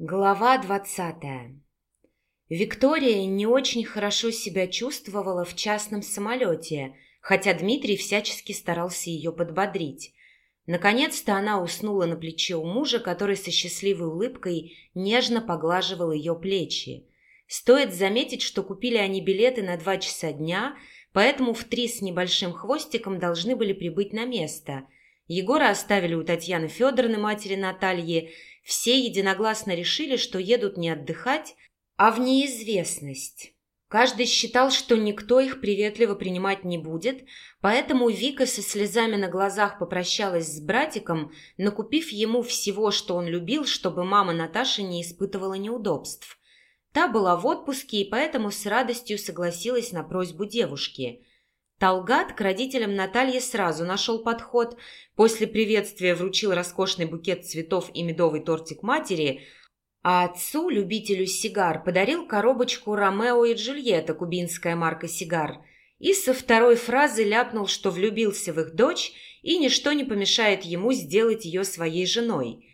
Глава двадцатая. Виктория не очень хорошо себя чувствовала в частном самолете, хотя Дмитрий всячески старался ее подбодрить. Наконец-то она уснула на плече у мужа, который со счастливой улыбкой нежно поглаживал ее плечи. Стоит заметить, что купили они билеты на два часа дня, поэтому в три с небольшим хвостиком должны были прибыть на место. Егора оставили у Татьяны Федоровны, матери Натальи, все единогласно решили, что едут не отдыхать, а в неизвестность. Каждый считал, что никто их приветливо принимать не будет, поэтому Вика со слезами на глазах попрощалась с братиком, накупив ему всего, что он любил, чтобы мама Наташи не испытывала неудобств. Та была в отпуске и поэтому с радостью согласилась на просьбу девушки – Талгат к родителям Натальи сразу нашел подход. После приветствия вручил роскошный букет цветов и медовый тортик матери, а отцу, любителю сигар, подарил коробочку «Ромео и Джульетта» кубинская марка сигар. И со второй фразы ляпнул, что влюбился в их дочь и ничто не помешает ему сделать ее своей женой.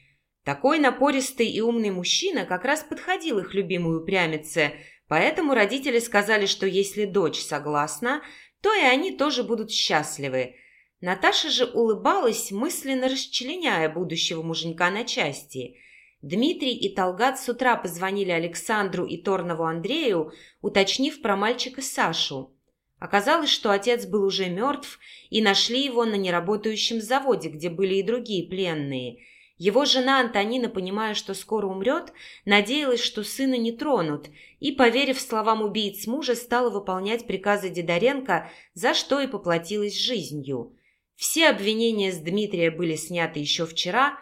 Такой напористый и умный мужчина как раз подходил их любимой упрямице, поэтому родители сказали, что если дочь согласна, то и они тоже будут счастливы. Наташа же улыбалась, мысленно расчленяя будущего муженька на части. Дмитрий и Талгат с утра позвонили Александру и Торнову Андрею, уточнив про мальчика Сашу. Оказалось, что отец был уже мертв, и нашли его на неработающем заводе, где были и другие пленные. Его жена Антонина, понимая, что скоро умрет, надеялась, что сына не тронут, и, поверив словам убийц мужа, стала выполнять приказы Дидоренко, за что и поплатилась жизнью. Все обвинения с Дмитрия были сняты еще вчера,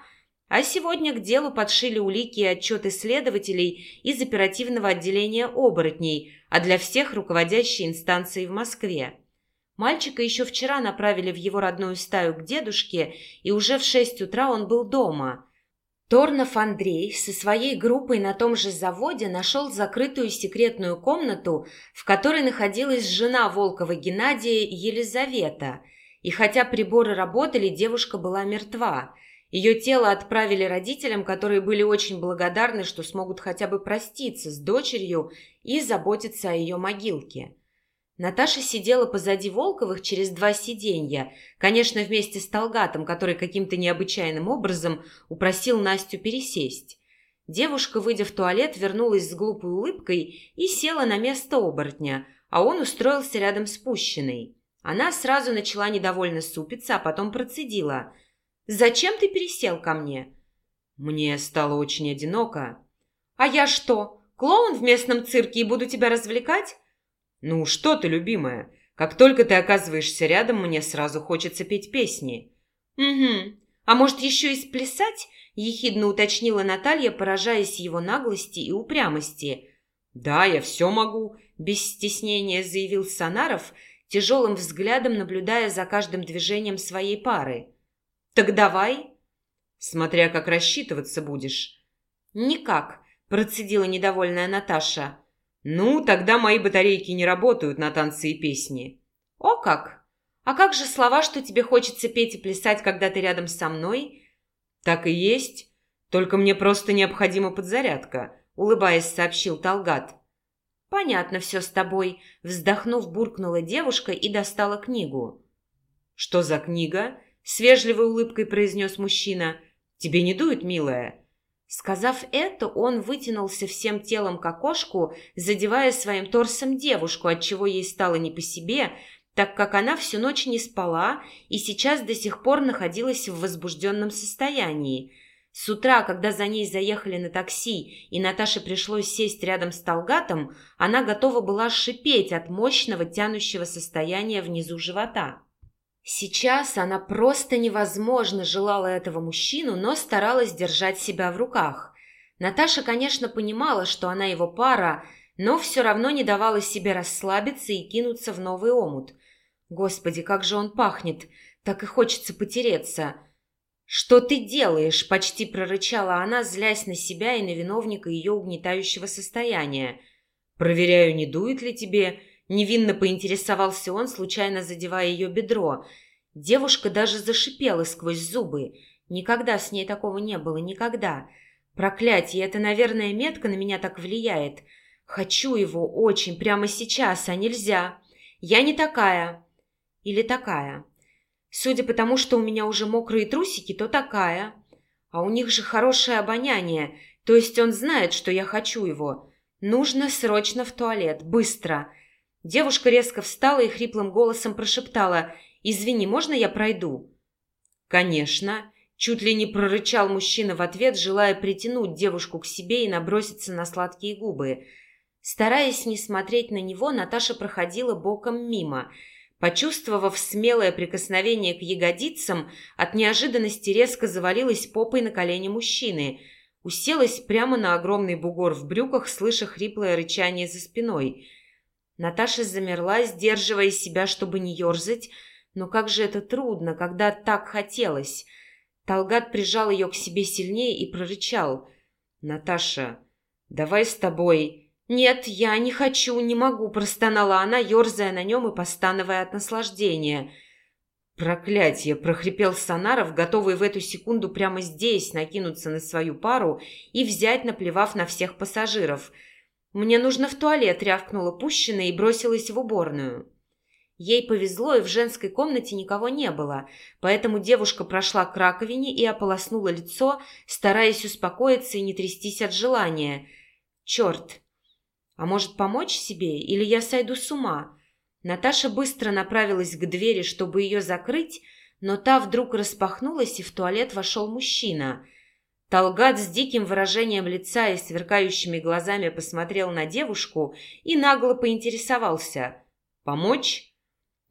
а сегодня к делу подшили улики и отчеты следователей из оперативного отделения оборотней, а для всех руководящей инстанции в Москве. Мальчика еще вчера направили в его родную стаю к дедушке, и уже в шесть утра он был дома. Торнов Андрей со своей группой на том же заводе нашел закрытую секретную комнату, в которой находилась жена Волкова Геннадия Елизавета. И хотя приборы работали, девушка была мертва. Ее тело отправили родителям, которые были очень благодарны, что смогут хотя бы проститься с дочерью и заботиться о ее могилке. Наташа сидела позади Волковых через два сиденья, конечно, вместе с Талгатом, который каким-то необычайным образом упросил Настю пересесть. Девушка, выйдя в туалет, вернулась с глупой улыбкой и села на место оборотня, а он устроился рядом с пущенной. Она сразу начала недовольно супиться, а потом процедила. «Зачем ты пересел ко мне?» «Мне стало очень одиноко». «А я что, клоун в местном цирке и буду тебя развлекать?» «Ну что ты, любимая, как только ты оказываешься рядом, мне сразу хочется петь песни». «Угу. А может, еще и сплясать?» – ехидно уточнила Наталья, поражаясь его наглости и упрямости. «Да, я все могу», – без стеснения заявил Санаров, тяжелым взглядом наблюдая за каждым движением своей пары. «Так давай». «Смотря как рассчитываться будешь». «Никак», – процедила недовольная Наташа. «Ну, тогда мои батарейки не работают на танцы и песни». «О как! А как же слова, что тебе хочется петь и плясать, когда ты рядом со мной?» «Так и есть. Только мне просто необходима подзарядка», — улыбаясь, сообщил Талгат. «Понятно все с тобой», — вздохнув, буркнула девушка и достала книгу. «Что за книга?» — с вежливой улыбкой произнес мужчина. «Тебе не дует, милая?» Сказав это, он вытянулся всем телом к окошку, задевая своим торсом девушку, отчего ей стало не по себе, так как она всю ночь не спала и сейчас до сих пор находилась в возбужденном состоянии. С утра, когда за ней заехали на такси, и Наташе пришлось сесть рядом с Талгатом, она готова была шипеть от мощного тянущего состояния внизу живота. Сейчас она просто невозможно желала этого мужчину, но старалась держать себя в руках. Наташа, конечно, понимала, что она его пара, но все равно не давала себе расслабиться и кинуться в новый омут. Господи, как же он пахнет! Так и хочется потереться. «Что ты делаешь?» – почти прорычала она, злясь на себя и на виновника ее угнетающего состояния. «Проверяю, не дует ли тебе?» Невинно поинтересовался он, случайно задевая ее бедро. Девушка даже зашипела сквозь зубы. Никогда с ней такого не было, никогда. Проклятие, это, наверное, метка на меня так влияет. Хочу его очень, прямо сейчас, а нельзя. Я не такая. Или такая. Судя по тому, что у меня уже мокрые трусики, то такая. А у них же хорошее обоняние, то есть он знает, что я хочу его. Нужно срочно в туалет, быстро. Девушка резко встала и хриплым голосом прошептала «Извини, можно я пройду?» «Конечно», – чуть ли не прорычал мужчина в ответ, желая притянуть девушку к себе и наброситься на сладкие губы. Стараясь не смотреть на него, Наташа проходила боком мимо – Почувствовав смелое прикосновение к ягодицам, от неожиданности резко завалилась попой на колени мужчины. Уселась прямо на огромный бугор в брюках, слыша хриплое рычание за спиной. Наташа замерла, сдерживая себя, чтобы не ерзать, но как же это трудно, когда так хотелось. Талгат прижал ее к себе сильнее и прорычал. «Наташа, давай с тобой...» «Нет, я не хочу, не могу», – простонала она, ерзая на нем и постановая от наслаждения. «Проклятие!» – прохрипел Санаров, готовый в эту секунду прямо здесь накинуться на свою пару и взять, наплевав на всех пассажиров. «Мне нужно в туалет», – рявкнула пущена и бросилась в уборную. Ей повезло, и в женской комнате никого не было, поэтому девушка прошла к раковине и ополоснула лицо, стараясь успокоиться и не трястись от желания. «Черт!» А может, помочь себе, или я сойду с ума? Наташа быстро направилась к двери, чтобы ее закрыть, но та вдруг распахнулась, и в туалет вошел мужчина. Талгат с диким выражением лица и сверкающими глазами посмотрел на девушку и нагло поинтересовался. «Помочь?»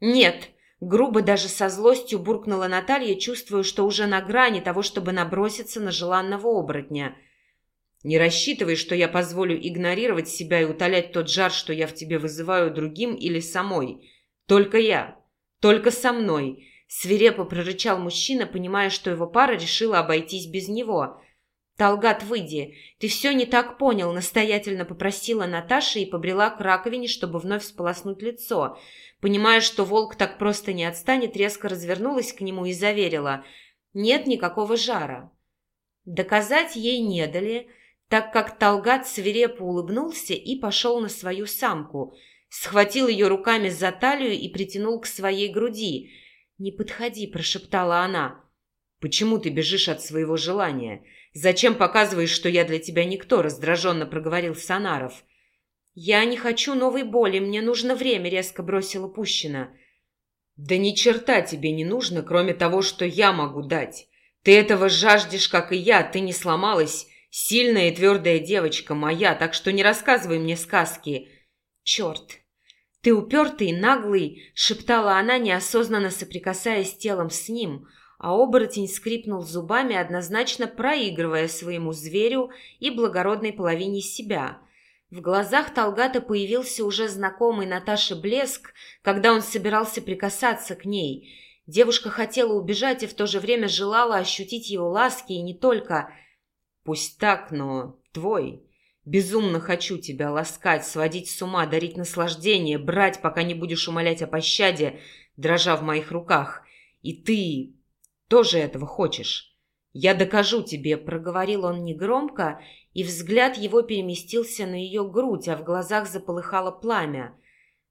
«Нет», — грубо даже со злостью буркнула Наталья, чувствуя, что уже на грани того, чтобы наброситься на желанного оборотня — не рассчитывай, что я позволю игнорировать себя и утолять тот жар, что я в тебе вызываю другим или самой. Только я. Только со мной. Свирепо прорычал мужчина, понимая, что его пара решила обойтись без него. «Талгат, выйди. Ты все не так понял», — настоятельно попросила Наташа и побрела к раковине, чтобы вновь сполоснуть лицо. Понимая, что волк так просто не отстанет, резко развернулась к нему и заверила. «Нет никакого жара». Доказать ей не дали, так как Талгат свирепо улыбнулся и пошел на свою самку, схватил ее руками за талию и притянул к своей груди. «Не подходи», – прошептала она. «Почему ты бежишь от своего желания? Зачем показываешь, что я для тебя никто?» – раздраженно проговорил Санаров. «Я не хочу новой боли, мне нужно время», – резко бросила Пущина. «Да ни черта тебе не нужно, кроме того, что я могу дать. Ты этого жаждешь, как и я, ты не сломалась Сильная и твердая девочка моя, так что не рассказывай мне сказки. Черт! Ты упертый, наглый, шептала она, неосознанно соприкасаясь телом с ним, а оборотень скрипнул зубами, однозначно проигрывая своему зверю и благородной половине себя. В глазах Талгата появился уже знакомый Наташе блеск, когда он собирался прикасаться к ней. Девушка хотела убежать и в то же время желала ощутить его ласки и не только – Пусть так, но твой. Безумно хочу тебя ласкать, сводить с ума, дарить наслаждение, брать, пока не будешь умолять о пощаде, дрожа в моих руках. И ты тоже этого хочешь. Я докажу тебе, проговорил он негромко, и взгляд его переместился на ее грудь, а в глазах заполыхало пламя.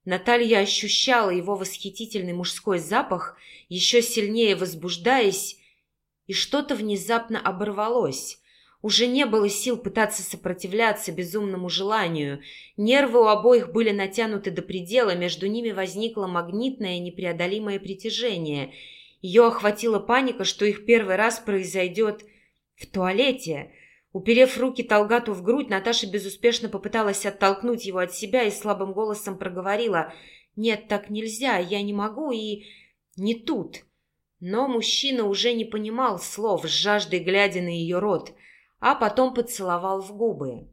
Наталья ощущала его восхитительный мужской запах, еще сильнее возбуждаясь, и что-то внезапно оборвалось. Уже не было сил пытаться сопротивляться безумному желанию. Нервы у обоих были натянуты до предела, между ними возникло магнитное непреодолимое притяжение. Ее охватила паника, что их первый раз произойдет в туалете. Уперев руки Талгату в грудь, Наташа безуспешно попыталась оттолкнуть его от себя и слабым голосом проговорила «Нет, так нельзя, я не могу и... не тут». Но мужчина уже не понимал слов, с жаждой глядя на ее рот – а потом поцеловал в губы.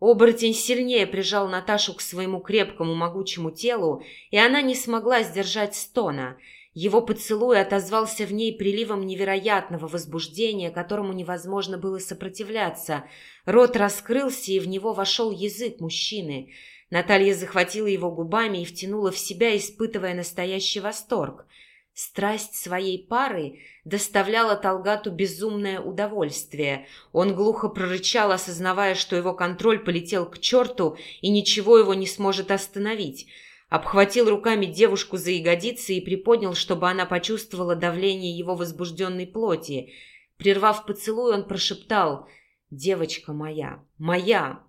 Оборотень сильнее прижал Наташу к своему крепкому могучему телу, и она не смогла сдержать стона. Его поцелуй отозвался в ней приливом невероятного возбуждения, которому невозможно было сопротивляться. Рот раскрылся, и в него вошел язык мужчины. Наталья захватила его губами и втянула в себя, испытывая настоящий восторг. Страсть своей пары доставляла Талгату безумное удовольствие. Он глухо прорычал, осознавая, что его контроль полетел к черту и ничего его не сможет остановить. Обхватил руками девушку за ягодицы и приподнял, чтобы она почувствовала давление его возбужденной плоти. Прервав поцелуй, он прошептал «Девочка моя, моя!»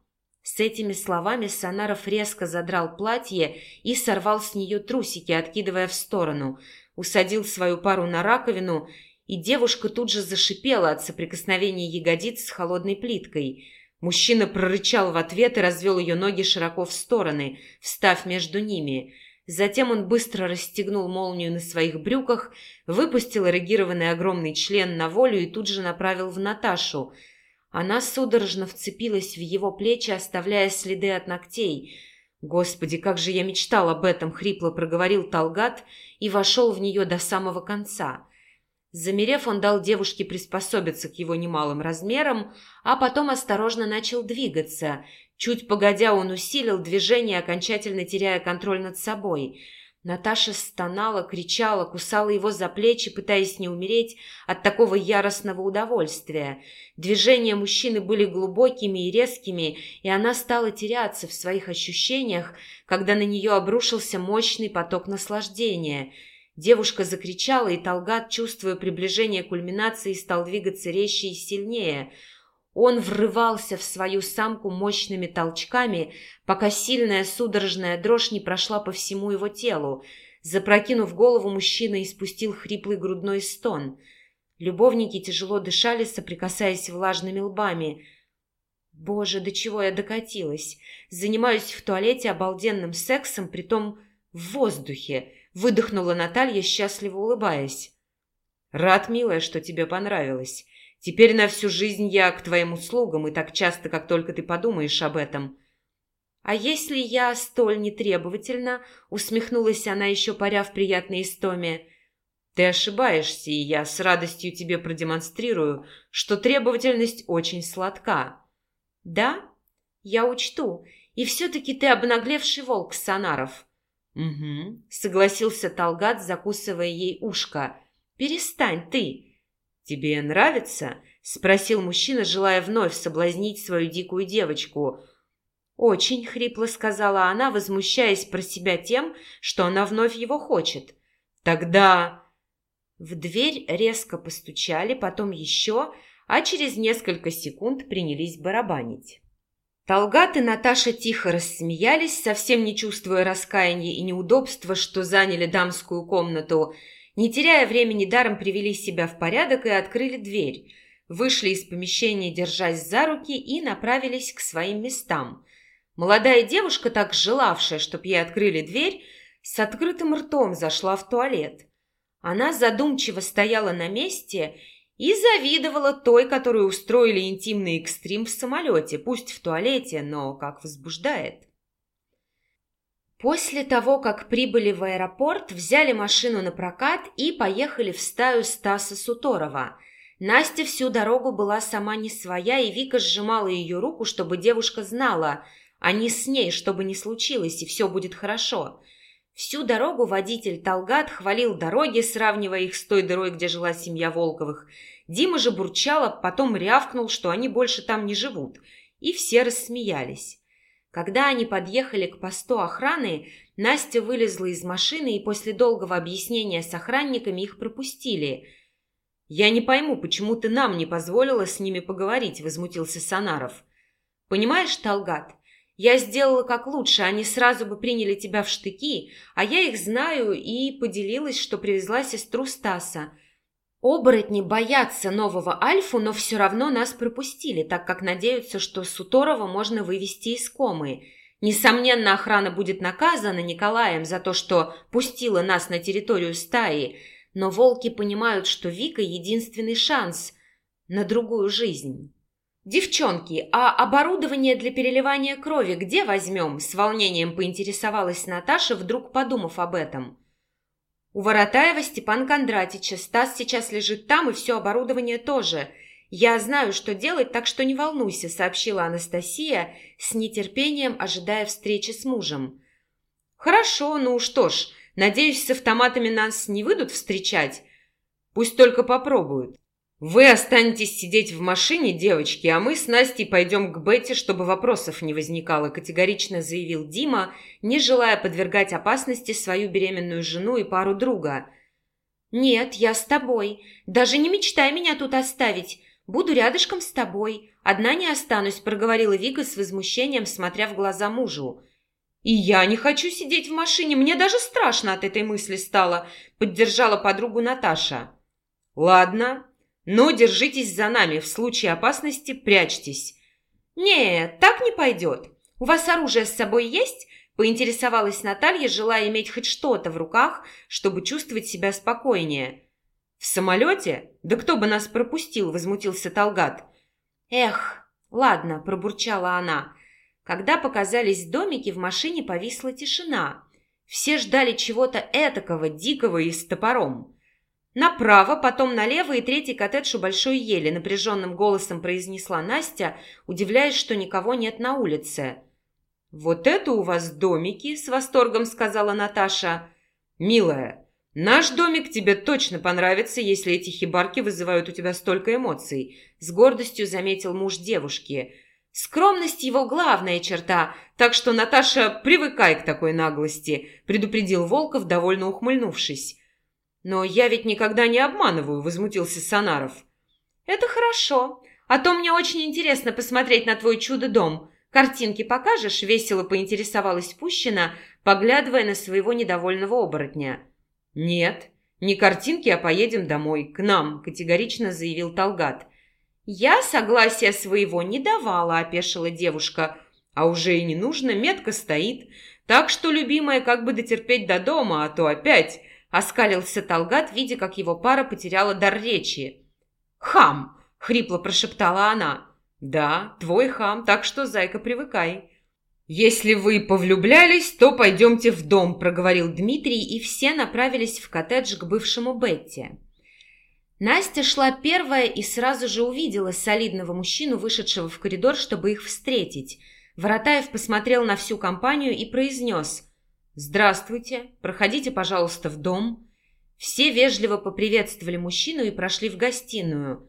С этими словами Санаров резко задрал платье и сорвал с нее трусики, откидывая в сторону – усадил свою пару на раковину, и девушка тут же зашипела от соприкосновения ягодиц с холодной плиткой. Мужчина прорычал в ответ и развел ее ноги широко в стороны, встав между ними. Затем он быстро расстегнул молнию на своих брюках, выпустил эрегированный огромный член на волю и тут же направил в Наташу. Она судорожно вцепилась в его плечи, оставляя следы от ногтей – «Господи, как же я мечтал об этом!» — хрипло проговорил Талгат и вошел в нее до самого конца. Замерев, он дал девушке приспособиться к его немалым размерам, а потом осторожно начал двигаться. Чуть погодя, он усилил движение, окончательно теряя контроль над собой — Наташа стонала, кричала, кусала его за плечи, пытаясь не умереть от такого яростного удовольствия. Движения мужчины были глубокими и резкими, и она стала теряться в своих ощущениях, когда на нее обрушился мощный поток наслаждения. Девушка закричала, и Талгат, чувствуя приближение кульминации, стал двигаться резче и сильнее – он врывался в свою самку мощными толчками, пока сильная судорожная дрожь не прошла по всему его телу. Запрокинув голову, мужчина испустил хриплый грудной стон. Любовники тяжело дышали, соприкасаясь влажными лбами. «Боже, до чего я докатилась! Занимаюсь в туалете обалденным сексом, притом в воздухе!» — выдохнула Наталья, счастливо улыбаясь. «Рад, милая, что тебе понравилось. Теперь на всю жизнь я к твоим услугам, и так часто, как только ты подумаешь об этом. А если я столь нетребовательна, усмехнулась она, еще паря в приятной истоме, ты ошибаешься, и я с радостью тебе продемонстрирую, что требовательность очень сладка. Да? Я учту. И все-таки ты обнаглевший волк, Санаров. Угу, согласился Талгат, закусывая ей ушко. Перестань ты. «Тебе нравится?» — спросил мужчина, желая вновь соблазнить свою дикую девочку. «Очень», — хрипло сказала она, возмущаясь про себя тем, что она вновь его хочет. «Тогда...» В дверь резко постучали, потом еще, а через несколько секунд принялись барабанить. Талгат и Наташа тихо рассмеялись, совсем не чувствуя раскаяния и неудобства, что заняли дамскую комнату — не теряя времени, даром привели себя в порядок и открыли дверь. Вышли из помещения, держась за руки, и направились к своим местам. Молодая девушка, так желавшая, чтоб ей открыли дверь, с открытым ртом зашла в туалет. Она задумчиво стояла на месте и завидовала той, которую устроили интимный экстрим в самолете, пусть в туалете, но как возбуждает. После того, как прибыли в аэропорт, взяли машину на прокат и поехали в стаю Стаса Суторова. Настя всю дорогу была сама не своя, и Вика сжимала ее руку, чтобы девушка знала, они с ней, чтобы не случилось, и все будет хорошо. Всю дорогу водитель Талгат хвалил дороги, сравнивая их с той дырой, где жила семья Волковых. Дима же бурчала, потом рявкнул, что они больше там не живут. И все рассмеялись. Когда они подъехали к посту охраны, Настя вылезла из машины и после долгого объяснения с охранниками их пропустили. «Я не пойму, почему ты нам не позволила с ними поговорить», — возмутился Санаров. «Понимаешь, Талгат, я сделала как лучше, они сразу бы приняли тебя в штыки, а я их знаю и поделилась, что привезла сестру Стаса. Оборотни боятся нового Альфу, но все равно нас пропустили, так как надеются, что Суторова можно вывести из комы. Несомненно, охрана будет наказана Николаем за то, что пустила нас на территорию стаи, но волки понимают, что Вика – единственный шанс на другую жизнь. «Девчонки, а оборудование для переливания крови где возьмем?» С волнением поинтересовалась Наташа, вдруг подумав об этом – у Воротаева Степан Кондратича. Стас сейчас лежит там, и все оборудование тоже. Я знаю, что делать, так что не волнуйся», — сообщила Анастасия, с нетерпением ожидая встречи с мужем. «Хорошо, ну что ж», — Надеюсь, с автоматами нас не выйдут встречать? Пусть только попробуют. Вы останетесь сидеть в машине, девочки, а мы с Настей пойдем к Бетти, чтобы вопросов не возникало, категорично заявил Дима, не желая подвергать опасности свою беременную жену и пару друга. «Нет, я с тобой. Даже не мечтай меня тут оставить. Буду рядышком с тобой. Одна не останусь», — проговорила Вика с возмущением, смотря в глаза мужу. «И я не хочу сидеть в машине. Мне даже страшно от этой мысли стало», — поддержала подругу Наташа. «Ладно, но держитесь за нами. В случае опасности прячьтесь». «Нет, так не пойдет. У вас оружие с собой есть?» Поинтересовалась Наталья, желая иметь хоть что-то в руках, чтобы чувствовать себя спокойнее. «В самолете? Да кто бы нас пропустил?» – возмутился Талгат. «Эх, ладно», – пробурчала она. Когда показались домики, в машине повисла тишина. Все ждали чего-то этакого, дикого и с топором. Направо, потом налево и третий коттедж у большой ели, напряженным голосом произнесла Настя, удивляясь, что никого нет на улице. «Вот это у вас домики!» – с восторгом сказала Наташа. «Милая, наш домик тебе точно понравится, если эти хибарки вызывают у тебя столько эмоций», – с гордостью заметил муж девушки. «Скромность его главная черта, так что, Наташа, привыкай к такой наглости», – предупредил Волков, довольно ухмыльнувшись. «Но я ведь никогда не обманываю», — возмутился Санаров. «Это хорошо. А то мне очень интересно посмотреть на твой чудо-дом. Картинки покажешь?» — весело поинтересовалась Пущина, поглядывая на своего недовольного оборотня. «Нет, не картинки, а поедем домой, к нам», — категорично заявил Талгат. «Я согласия своего не давала», — опешила девушка. «А уже и не нужно, метка стоит. Так что, любимая, как бы дотерпеть до дома, а то опять...» Оскалился Талгат, видя, как его пара потеряла дар речи. «Хам!» — хрипло прошептала она. «Да, твой хам, так что, зайка, привыкай». «Если вы повлюблялись, то пойдемте в дом», — проговорил Дмитрий, и все направились в коттедж к бывшему Бетти. Настя шла первая и сразу же увидела солидного мужчину, вышедшего в коридор, чтобы их встретить. Воротаев посмотрел на всю компанию и произнес «Здравствуйте, проходите, пожалуйста, в дом». Все вежливо поприветствовали мужчину и прошли в гостиную.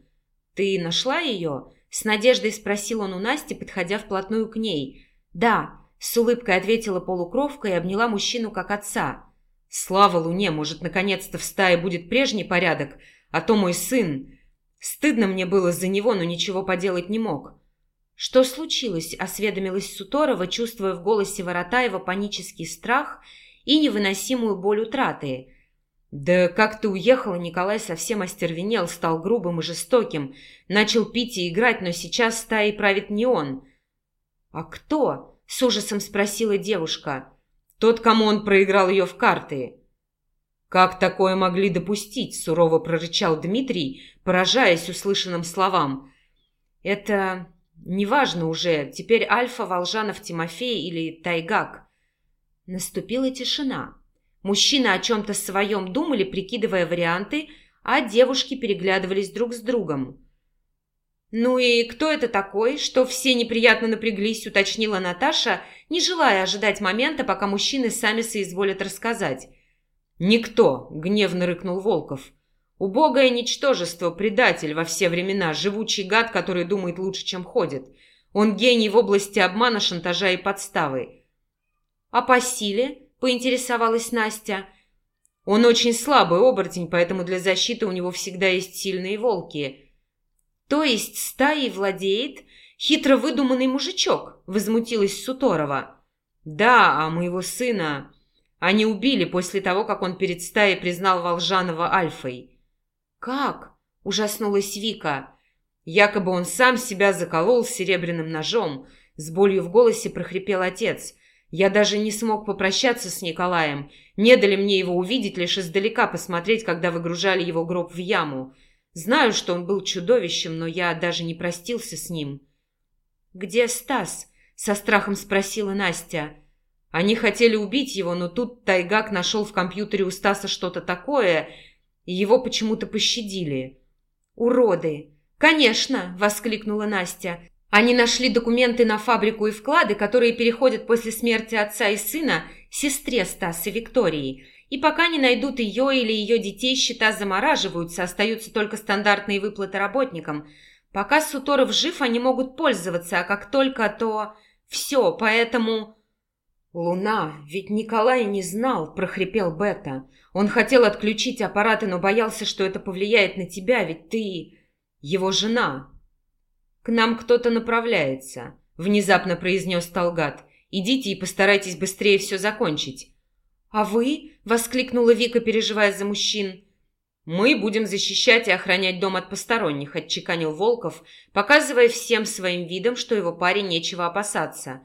«Ты нашла ее?» – с надеждой спросил он у Насти, подходя вплотную к ней. «Да», – с улыбкой ответила полукровка и обняла мужчину как отца. «Слава Луне, может, наконец-то в стае будет прежний порядок, а то мой сын...» Стыдно мне было за него, но ничего поделать не мог. «Что случилось?» – осведомилась Суторова, чувствуя в голосе Воротаева панический страх и невыносимую боль утраты. «Да как ты уехала, Николай совсем остервенел, стал грубым и жестоким. Начал пить и играть, но сейчас стаей правит не он». «А кто?» – с ужасом спросила девушка. «Тот, кому он проиграл ее в карты». «Как такое могли допустить?» – сурово прорычал Дмитрий, поражаясь услышанным словам. «Это Неважно уже, теперь Альфа, Волжанов, Тимофей или Тайгак. Наступила тишина. Мужчины о чем-то своем думали, прикидывая варианты, а девушки переглядывались друг с другом. «Ну и кто это такой, что все неприятно напряглись?» – уточнила Наташа, не желая ожидать момента, пока мужчины сами соизволят рассказать. «Никто!» – гневно рыкнул Волков. Убогое ничтожество, предатель во все времена, живучий гад, который думает лучше, чем ходит. Он гений в области обмана, шантажа и подставы. «А по силе?» – поинтересовалась Настя. «Он очень слабый оборотень, поэтому для защиты у него всегда есть сильные волки». «То есть стаей владеет хитро выдуманный мужичок?» – возмутилась Суторова. «Да, а моего сына...» Они убили после того, как он перед стаей признал Волжанова Альфой. «Как?» – ужаснулась Вика. Якобы он сам себя заколол серебряным ножом. С болью в голосе прохрипел отец. Я даже не смог попрощаться с Николаем. Не дали мне его увидеть, лишь издалека посмотреть, когда выгружали его гроб в яму. Знаю, что он был чудовищем, но я даже не простился с ним. «Где Стас?» – со страхом спросила Настя. Они хотели убить его, но тут Тайгак нашел в компьютере у Стаса что-то такое – его почему-то пощадили. «Уроды!» «Конечно!» – воскликнула Настя. Они нашли документы на фабрику и вклады, которые переходят после смерти отца и сына сестре Стаса Виктории. И пока не найдут ее или ее детей, счета замораживаются, остаются только стандартные выплаты работникам. Пока Суторов жив, они могут пользоваться, а как только, то... Все, поэтому... «Луна, ведь Николай не знал», — прохрипел Бета. «Он хотел отключить аппараты, но боялся, что это повлияет на тебя, ведь ты его жена». «К нам кто-то направляется», — внезапно произнес Талгат. «Идите и постарайтесь быстрее все закончить». «А вы?» — воскликнула Вика, переживая за мужчин. «Мы будем защищать и охранять дом от посторонних», — отчеканил Волков, показывая всем своим видом, что его паре нечего опасаться.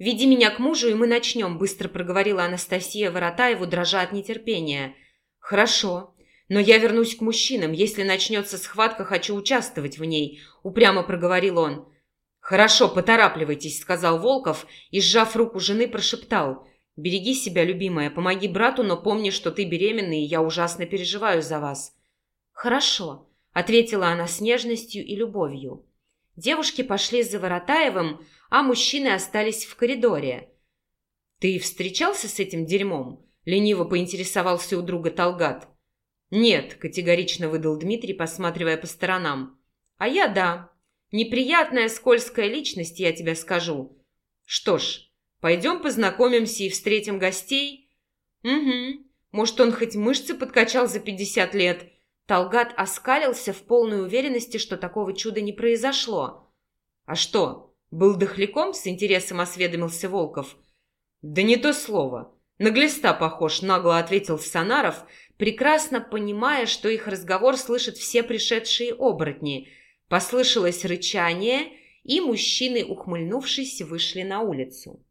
«Веди меня к мужу, и мы начнем», — быстро проговорила Анастасия Воротаеву, дрожа от нетерпения. «Хорошо. Но я вернусь к мужчинам. Если начнется схватка, хочу участвовать в ней», — упрямо проговорил он. «Хорошо, поторапливайтесь», — сказал Волков и, сжав руку жены, прошептал. «Береги себя, любимая, помоги брату, но помни, что ты беременна, и я ужасно переживаю за вас». «Хорошо», — ответила она с нежностью и любовью. Девушки пошли за Воротаевым, а мужчины остались в коридоре. «Ты встречался с этим дерьмом?» — лениво поинтересовался у друга Талгат. «Нет», — категорично выдал Дмитрий, посматривая по сторонам. «А я да. Неприятная скользкая личность, я тебе скажу. Что ж, пойдем познакомимся и встретим гостей?» «Угу. Может, он хоть мышцы подкачал за пятьдесят лет?» Талгат оскалился в полной уверенности, что такого чуда не произошло. «А что, был дохляком?» — с интересом осведомился Волков. «Да не то слово. На глиста похож», — нагло ответил Санаров, прекрасно понимая, что их разговор слышат все пришедшие оборотни. Послышалось рычание, и мужчины, ухмыльнувшись, вышли на улицу.